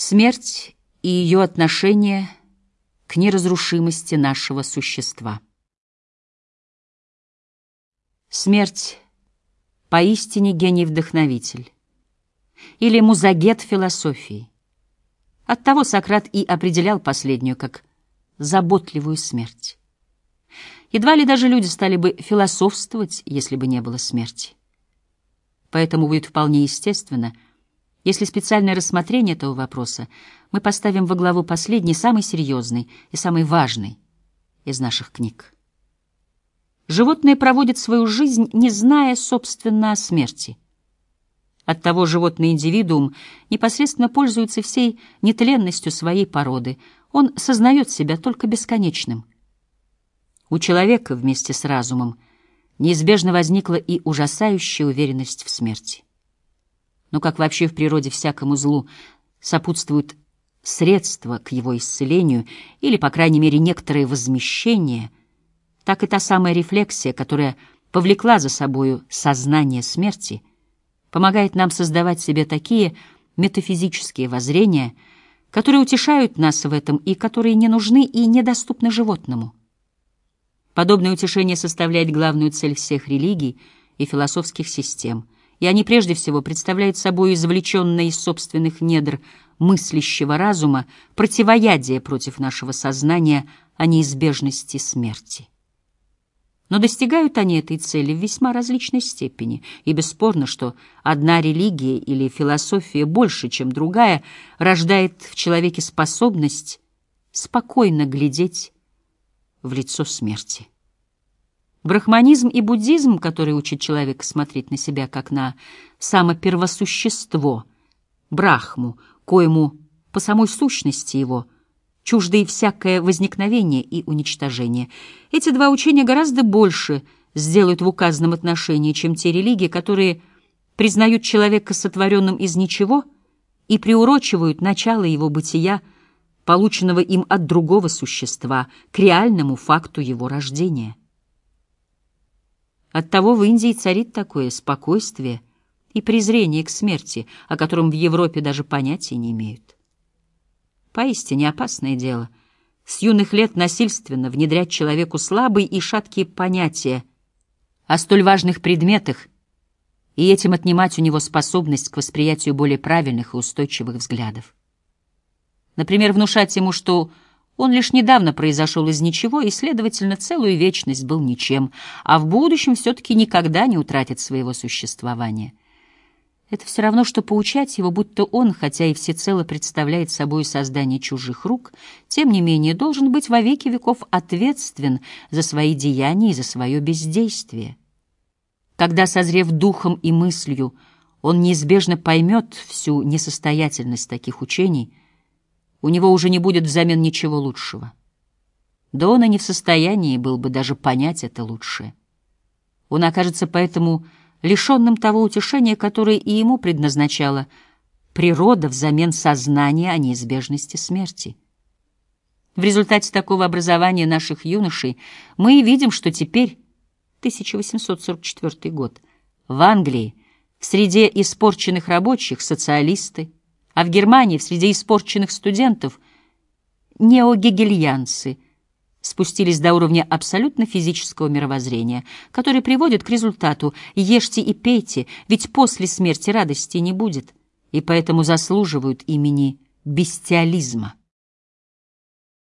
Смерть и ее отношение к неразрушимости нашего существа. Смерть — поистине гений-вдохновитель или музагет философии. Оттого Сократ и определял последнюю как заботливую смерть. Едва ли даже люди стали бы философствовать, если бы не было смерти. Поэтому будет вполне естественно — если специальное рассмотрение этого вопроса мы поставим во главу последний, самый серьезный и самый важный из наших книг. Животное проводит свою жизнь, не зная, собственно, о смерти. Оттого животный индивидуум непосредственно пользуется всей нетленностью своей породы. Он сознает себя только бесконечным. У человека вместе с разумом неизбежно возникла и ужасающая уверенность в смерти. Но как вообще в природе всякому злу сопутствуют средства к его исцелению или, по крайней мере, некоторое возмещение, так и та самая рефлексия, которая повлекла за собою сознание смерти, помогает нам создавать себе такие метафизические воззрения, которые утешают нас в этом и которые не нужны и недоступны животному. Подобное утешение составляет главную цель всех религий и философских систем — и они прежде всего представляют собой извлеченное из собственных недр мыслящего разума противоядие против нашего сознания о неизбежности смерти. Но достигают они этой цели в весьма различной степени, и бесспорно, что одна религия или философия больше, чем другая, рождает в человеке способность спокойно глядеть в лицо смерти. Брахманизм и буддизм, который учит человека смотреть на себя как на самопервосущество, брахму, коему по самой сущности его чужды всякое возникновение и уничтожение. Эти два учения гораздо больше сделают в указанном отношении, чем те религии, которые признают человека сотворенным из ничего и приурочивают начало его бытия, полученного им от другого существа, к реальному факту его рождения. Оттого в Индии царит такое спокойствие и презрение к смерти, о котором в Европе даже понятия не имеют. Поистине опасное дело — с юных лет насильственно внедрять человеку слабые и шаткие понятия о столь важных предметах и этим отнимать у него способность к восприятию более правильных и устойчивых взглядов. Например, внушать ему, что он лишь недавно произошел из ничего и, следовательно, целую вечность был ничем, а в будущем все-таки никогда не утратит своего существования. Это все равно, что поучать его, будто он, хотя и всецело представляет собой создание чужих рук, тем не менее должен быть во веки веков ответственен за свои деяния и за свое бездействие. Когда, созрев духом и мыслью, он неизбежно поймет всю несостоятельность таких учений — у него уже не будет взамен ничего лучшего. Да он и не в состоянии был бы даже понять это лучшее. Он окажется поэтому лишенным того утешения, которое и ему предназначала природа взамен сознания о неизбежности смерти. В результате такого образования наших юношей мы и видим, что теперь, 1844 год, в Англии, в среде испорченных рабочих, социалисты, а в Германии, в среде испорченных студентов, неогегельянцы спустились до уровня абсолютно физического мировоззрения, который приводит к результату «ешьте и пейте, ведь после смерти радости не будет», и поэтому заслуживают имени бестиализма.